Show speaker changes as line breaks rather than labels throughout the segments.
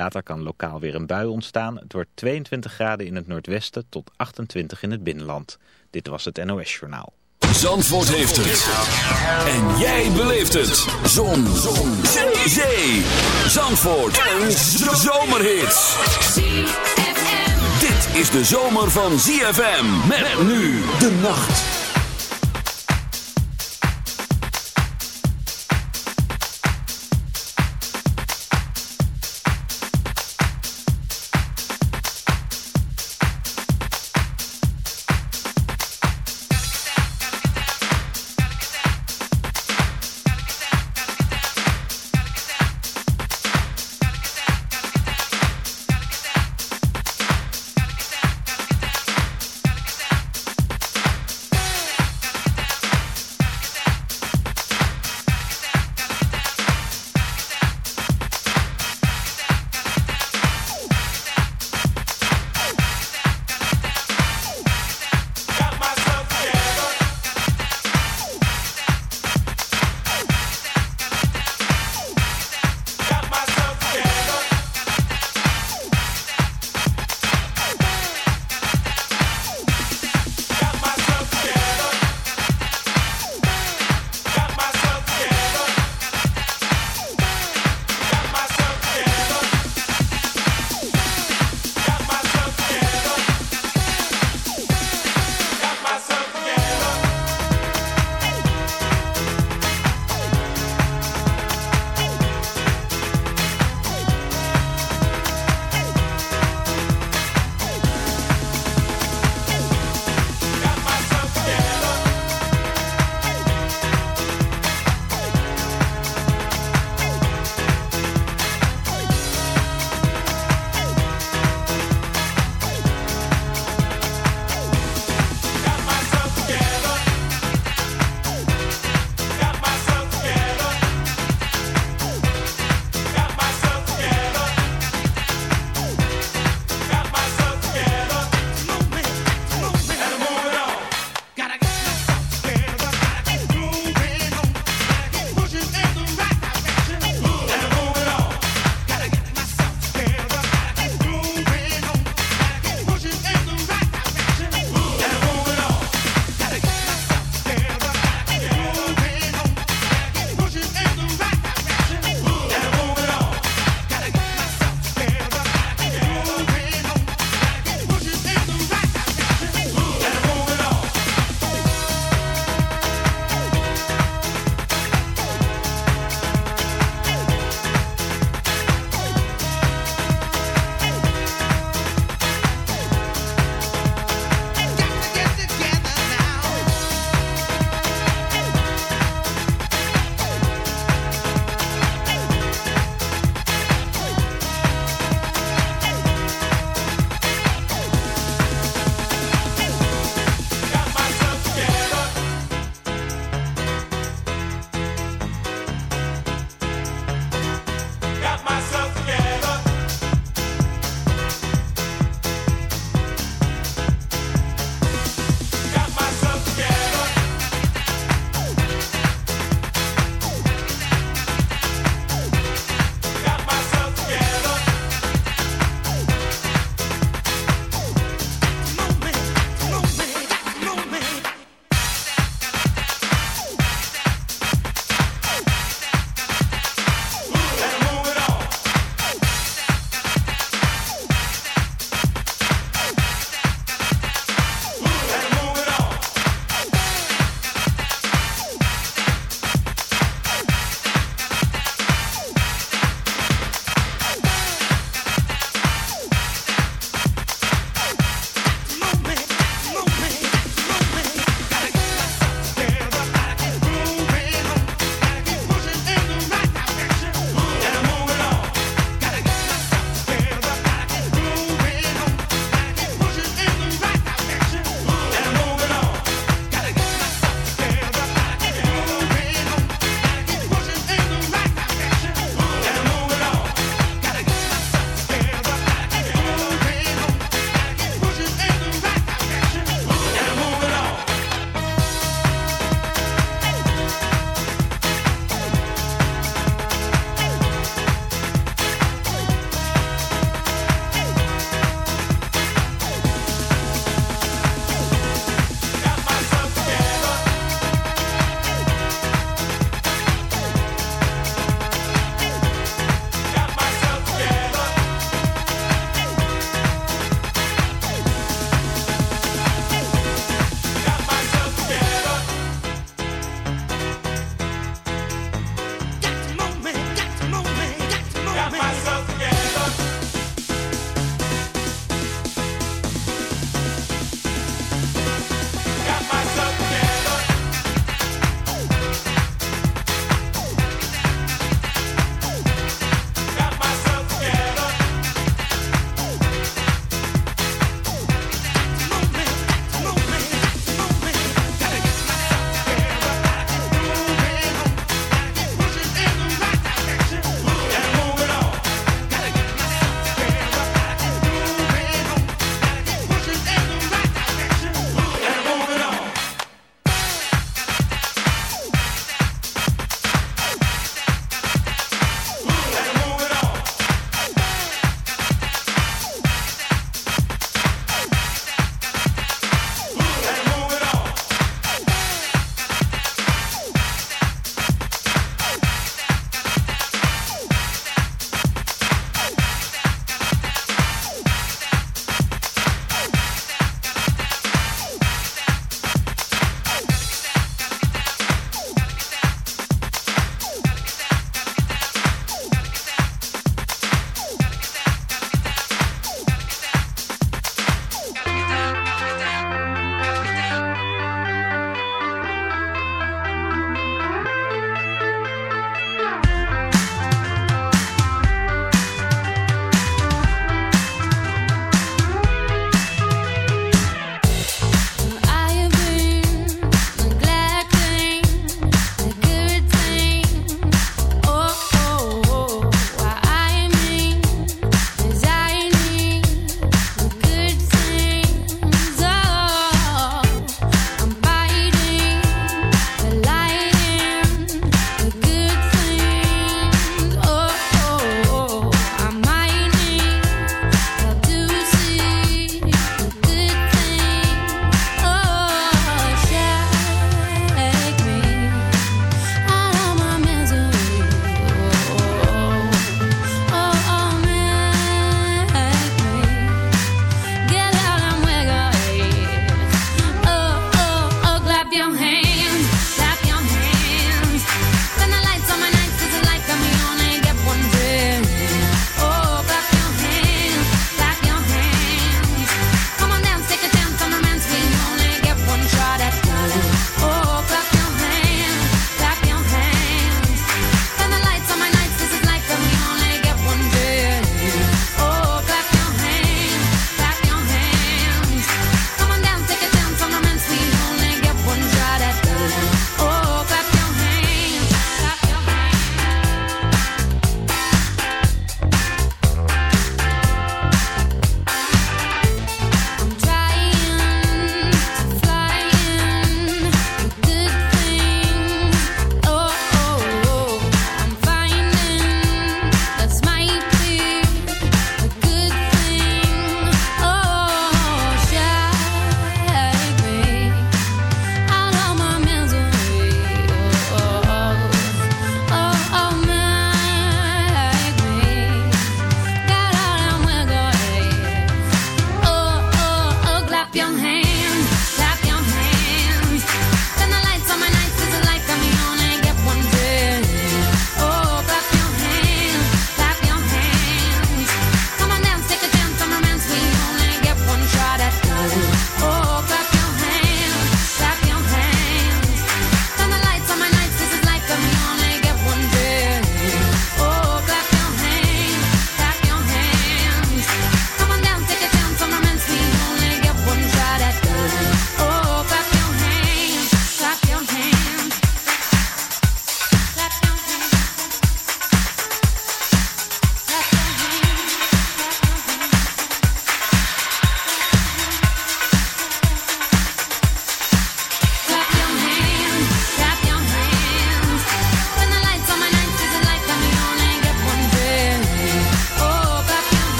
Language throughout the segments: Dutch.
Later kan lokaal weer een bui ontstaan. Het wordt 22 graden in het noordwesten tot 28 in het binnenland. Dit was het NOS Journaal.
Zandvoort heeft het. En jij beleeft het. Zon. Zon. Zee. Zandvoort. Een zomerhit. Dit is de zomer van ZFM. Met nu de nacht.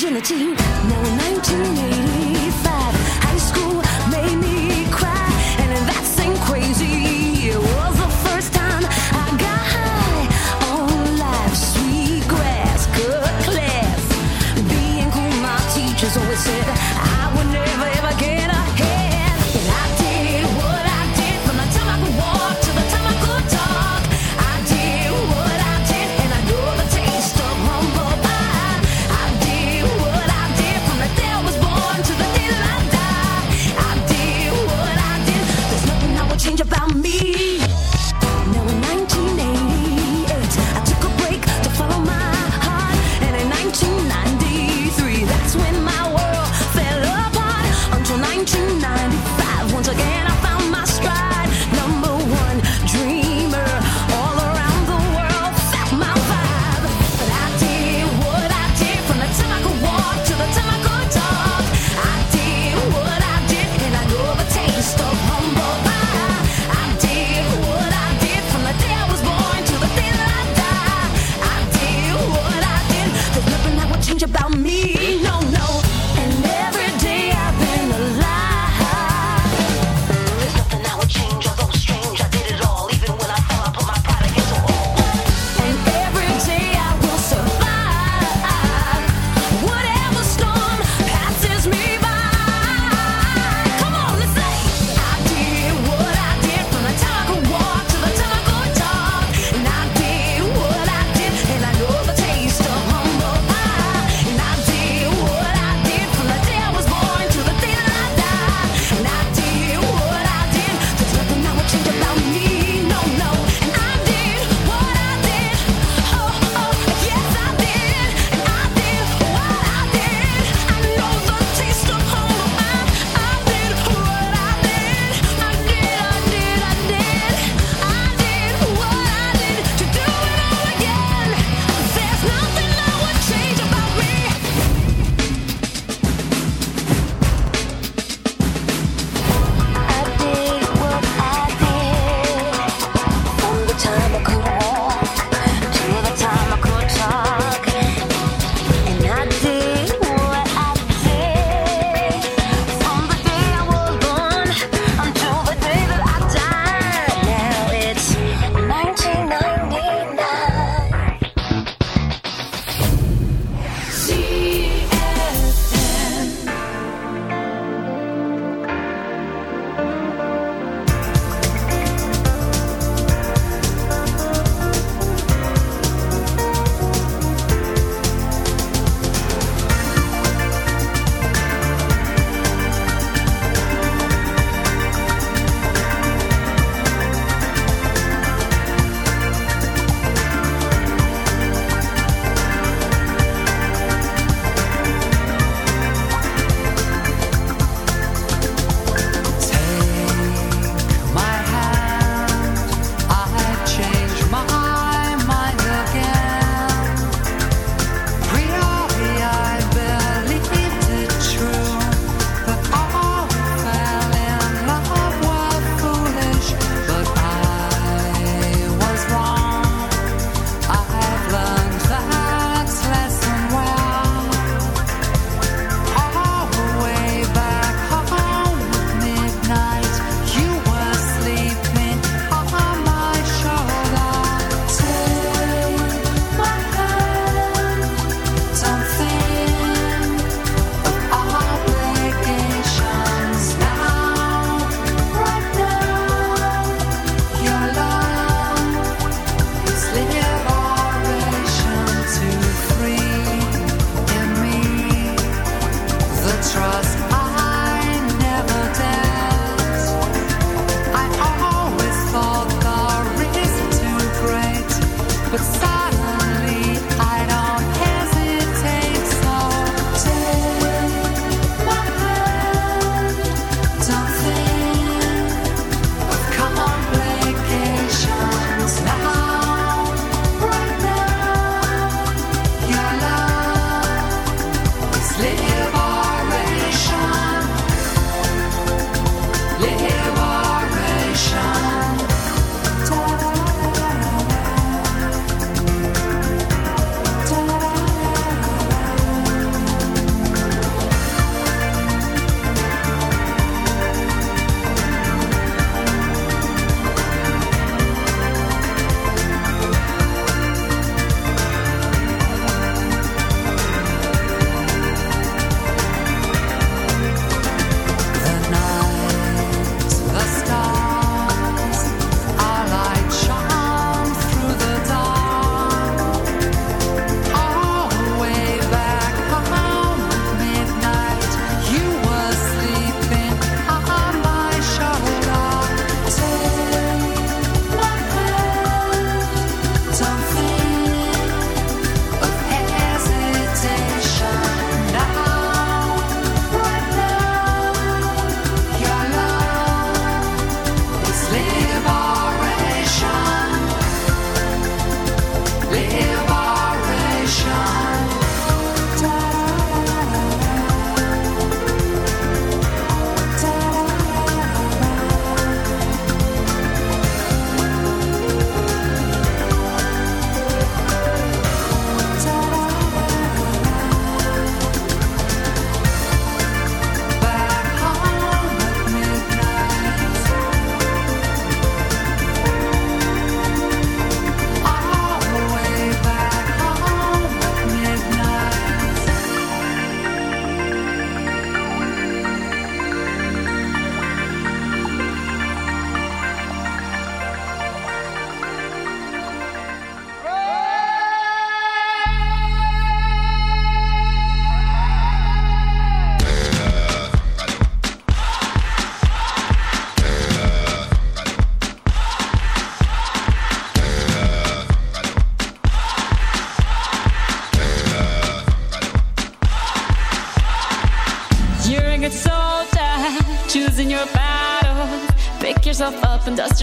agility, now
1980.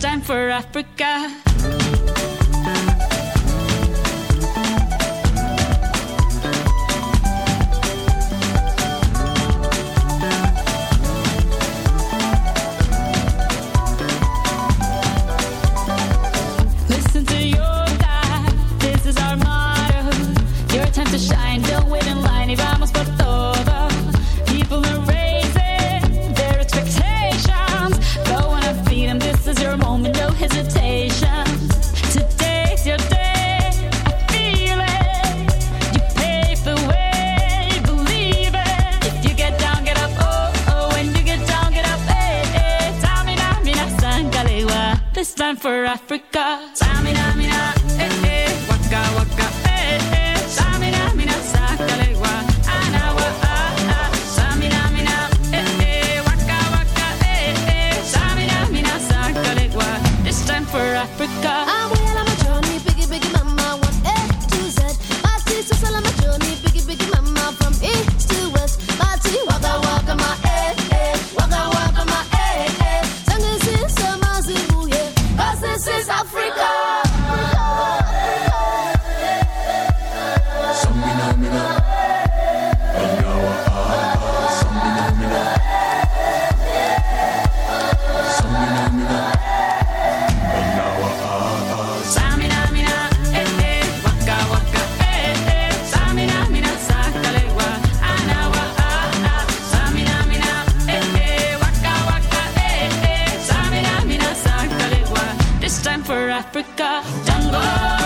time for Africa. Africa.
Africa.
Jungle.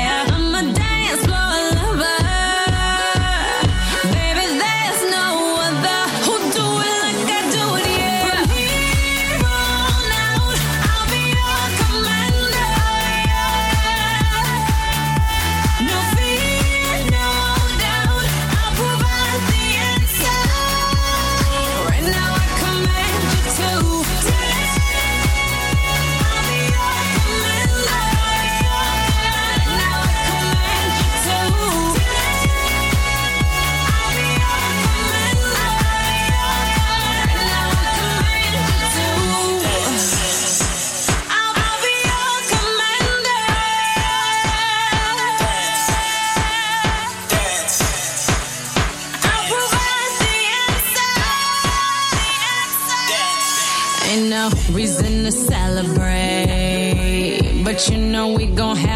we gon' have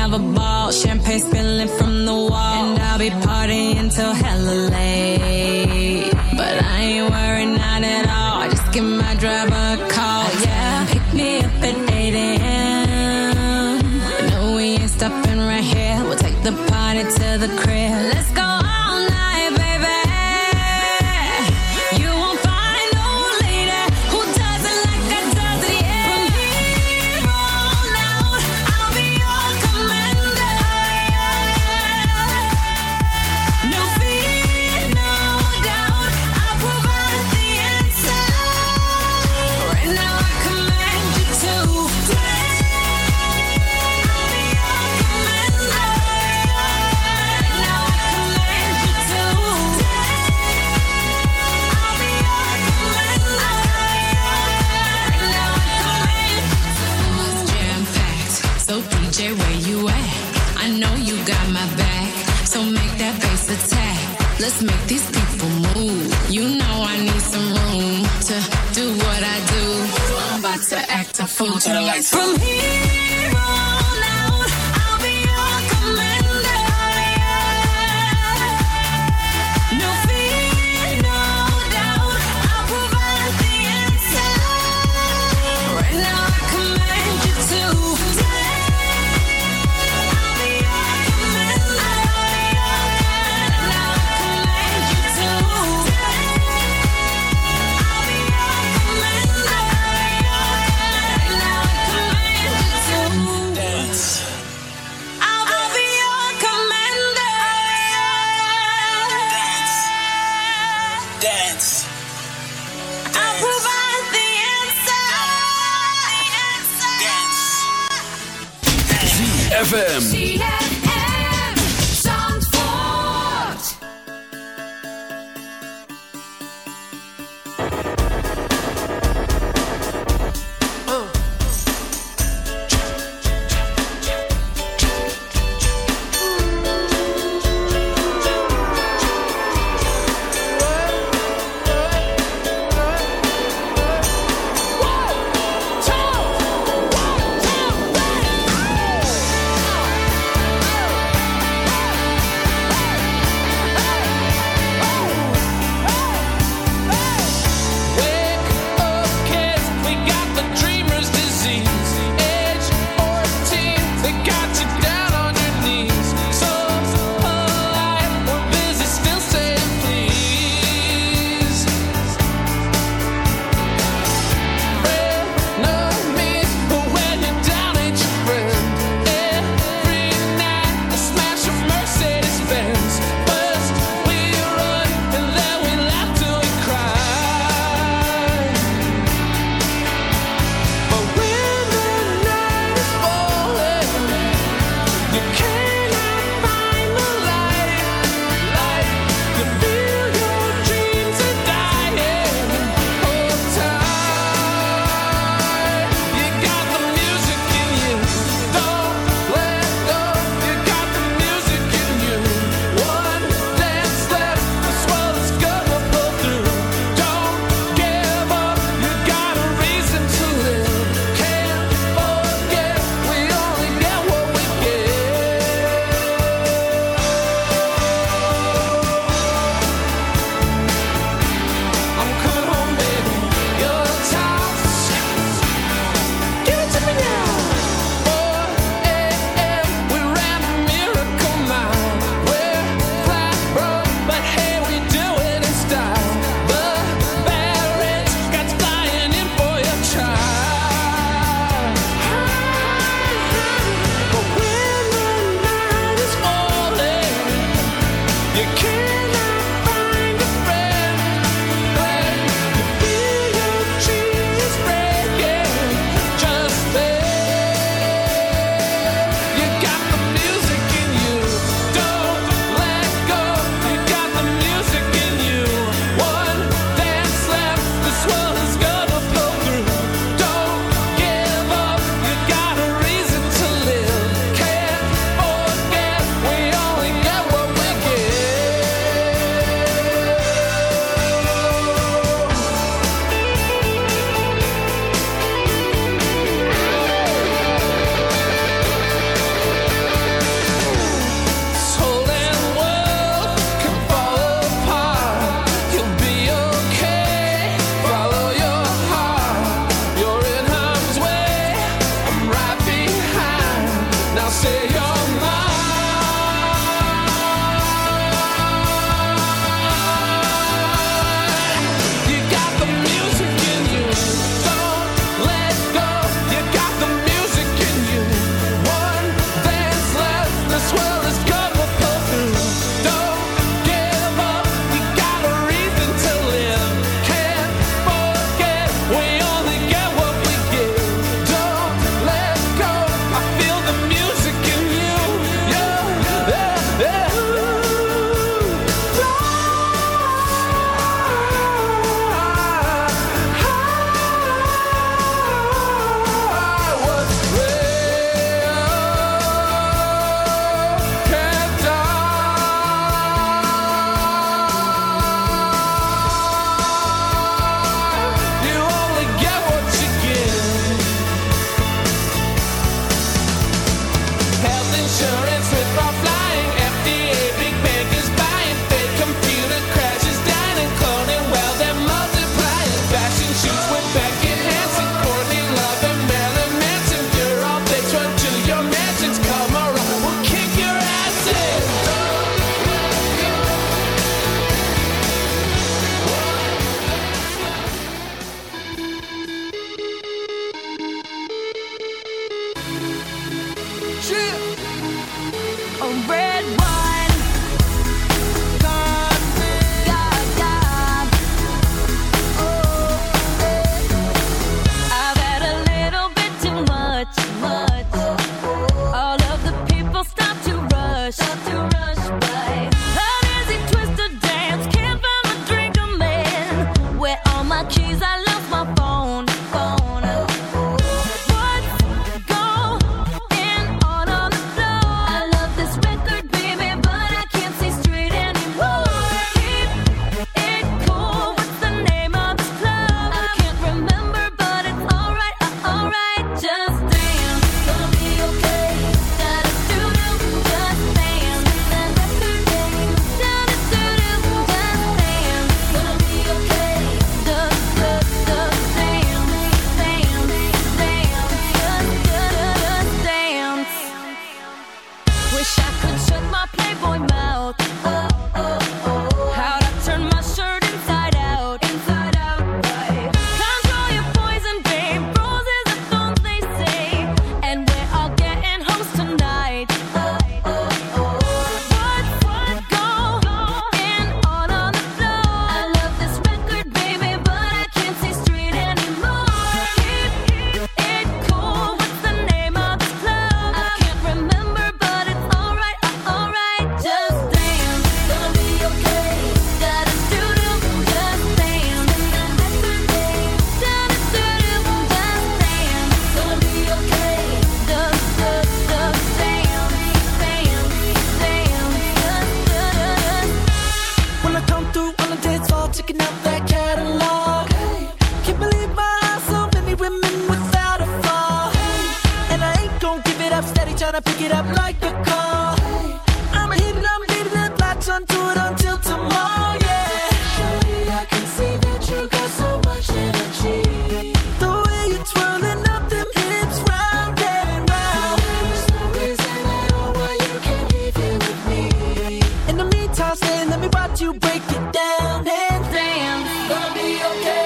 Get down and
dance.
Gonna be okay.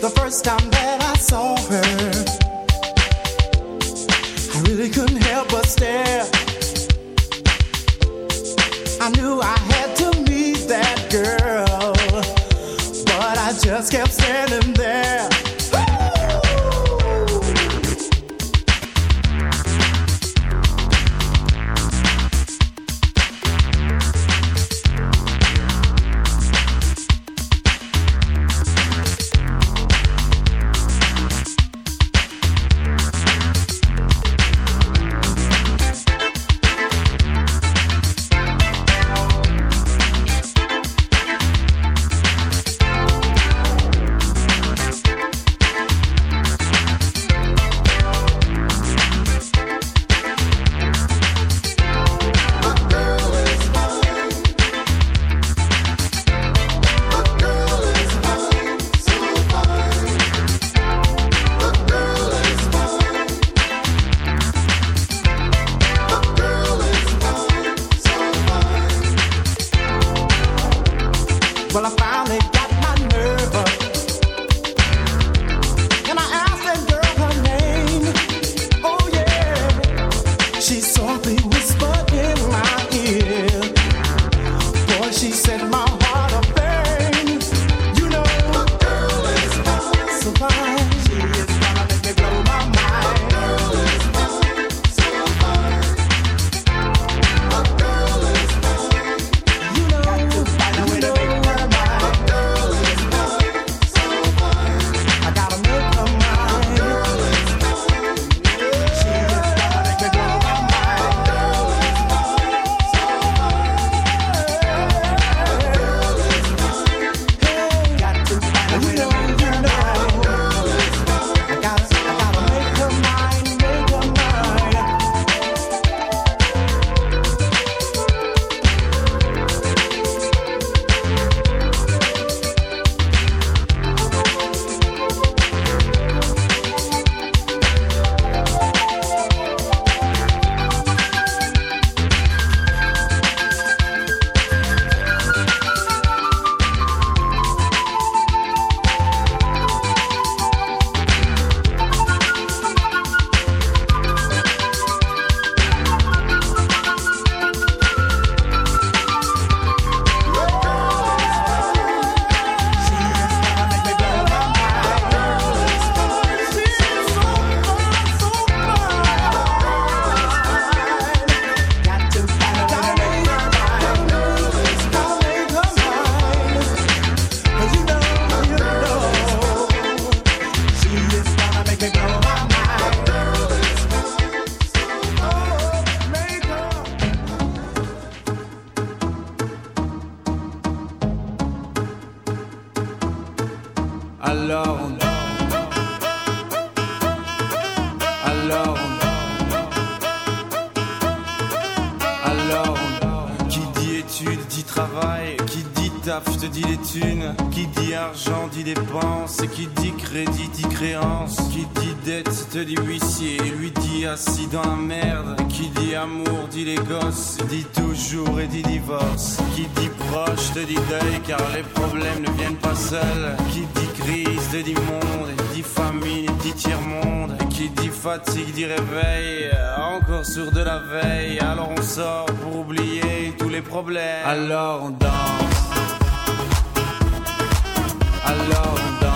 the
first time that I saw her. I really couldn't help but stare. I knew I had to meet that girl.
Dit monde Dit famine dit tiers-monde Qui dit fatigue dit réveil Encore sur de la veille. Alors on sort pour oublier tous les problèmes. Alors on danse. Alors on danse.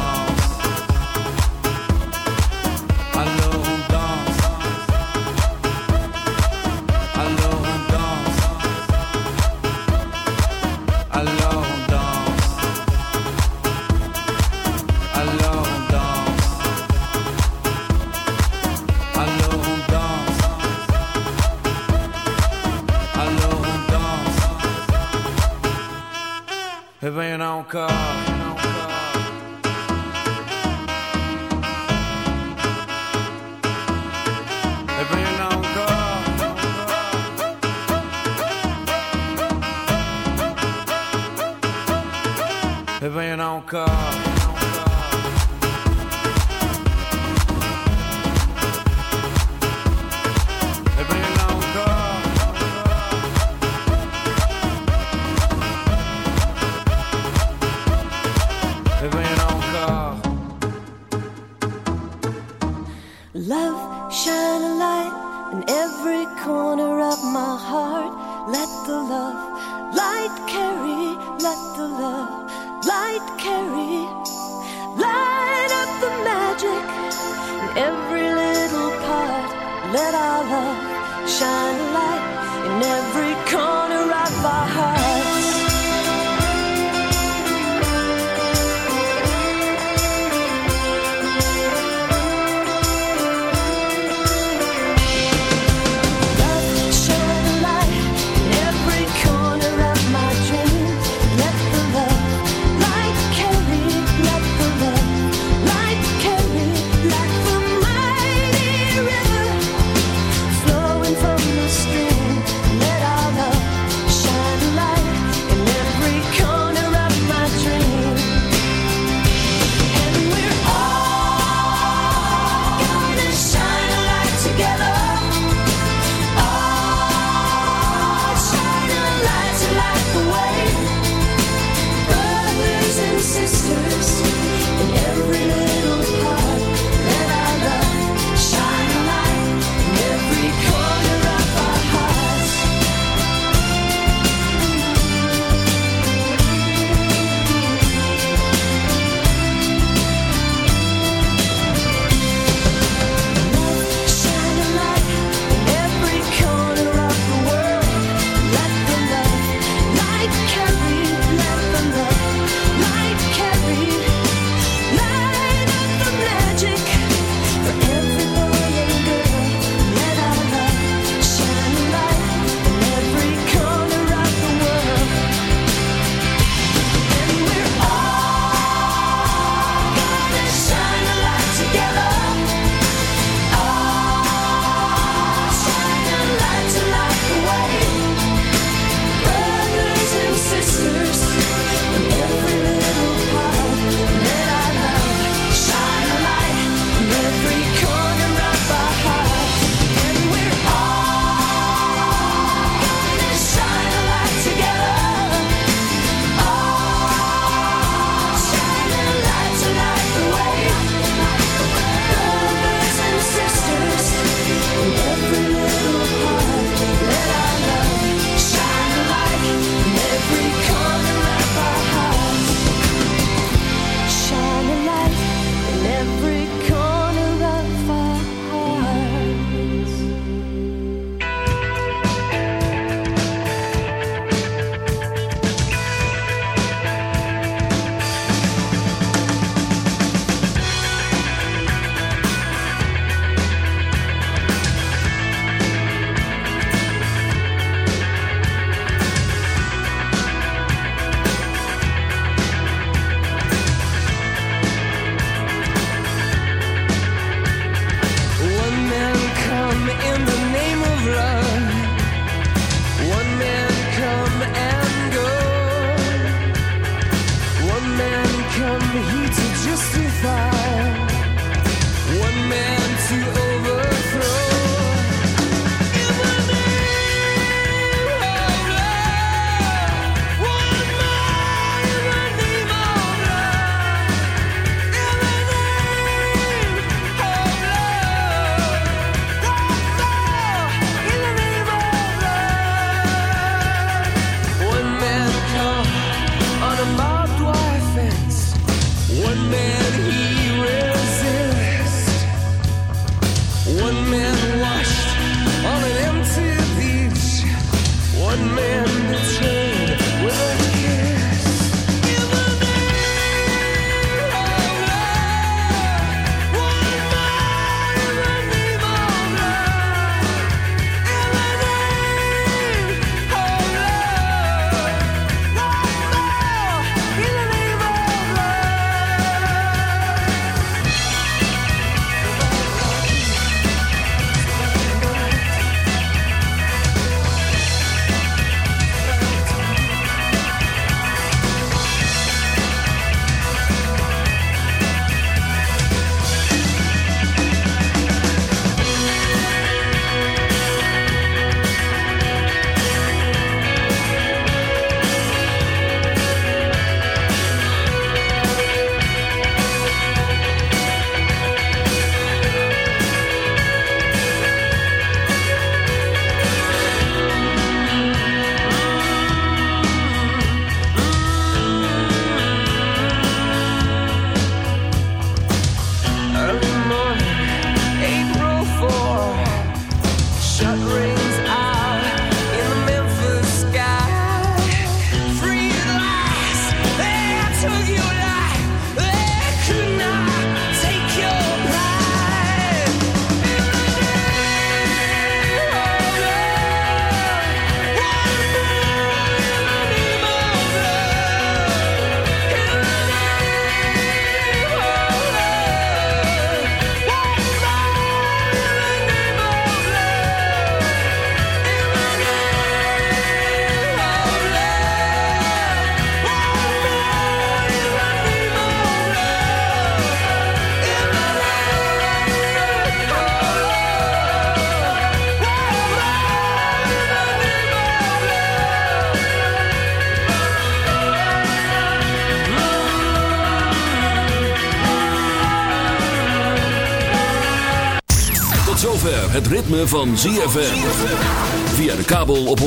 Ritme van ZFM. Via de kabel op 104.5.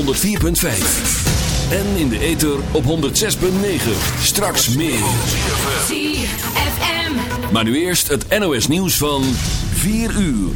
En in de ether op 106.9. Straks meer.
ZFM.
Maar nu eerst het NOS nieuws van 4 uur.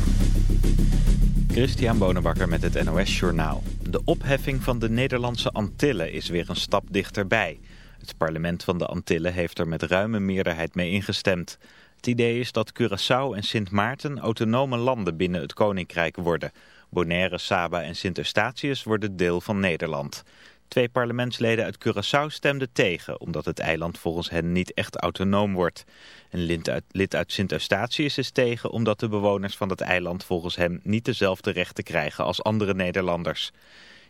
Christian Bonenbakker met het NOS Journaal. De opheffing van de Nederlandse Antillen is weer een stap dichterbij. Het parlement van de Antillen heeft er met ruime meerderheid mee ingestemd. Het idee is dat Curaçao en Sint Maarten autonome landen binnen het Koninkrijk worden. Bonaire, Saba en Sint Eustatius worden deel van Nederland. Twee parlementsleden uit Curaçao stemden tegen, omdat het eiland volgens hen niet echt autonoom wordt. Een lid uit, Sint Eustatius is tegen, omdat de bewoners van het eiland volgens hem niet dezelfde rechten krijgen als andere Nederlanders.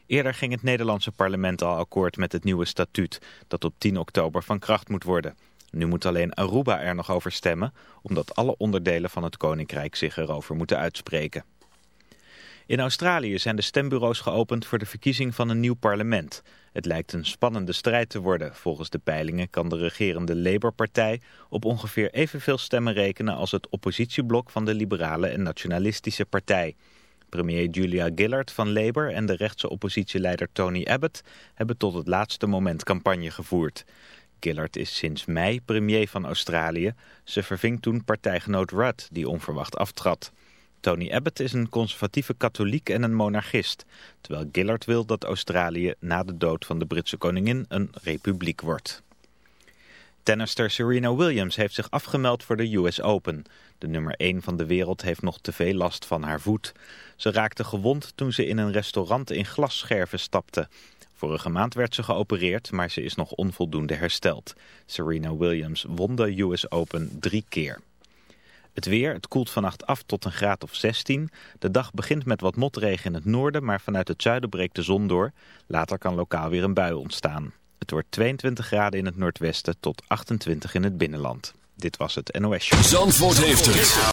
Eerder ging het Nederlandse parlement al akkoord met het nieuwe statuut, dat op 10 oktober van kracht moet worden. Nu moet alleen Aruba er nog over stemmen, omdat alle onderdelen van het koninkrijk zich erover moeten uitspreken. In Australië zijn de stembureaus geopend voor de verkiezing van een nieuw parlement. Het lijkt een spannende strijd te worden. Volgens de peilingen kan de regerende Labour-partij op ongeveer evenveel stemmen rekenen als het oppositieblok van de liberale en nationalistische partij. Premier Julia Gillard van Labour en de rechtse oppositieleider Tony Abbott hebben tot het laatste moment campagne gevoerd. Gillard is sinds mei premier van Australië. Ze verving toen partijgenoot Rudd, die onverwacht aftrad. Tony Abbott is een conservatieve katholiek en een monarchist, terwijl Gillard wil dat Australië na de dood van de Britse koningin een republiek wordt. Tennister Serena Williams heeft zich afgemeld voor de US Open. De nummer 1 van de wereld heeft nog te veel last van haar voet. Ze raakte gewond toen ze in een restaurant in glasscherven stapte. Vorige maand werd ze geopereerd, maar ze is nog onvoldoende hersteld. Serena Williams won de US Open drie keer. Het weer, het koelt vannacht af tot een graad of 16. De dag begint met wat motregen in het noorden, maar vanuit het zuiden breekt de zon door. Later kan lokaal weer een bui ontstaan. Het wordt 22 graden in het noordwesten tot 28 in het binnenland. Dit was het NOS Show.
Zandvoort heeft het.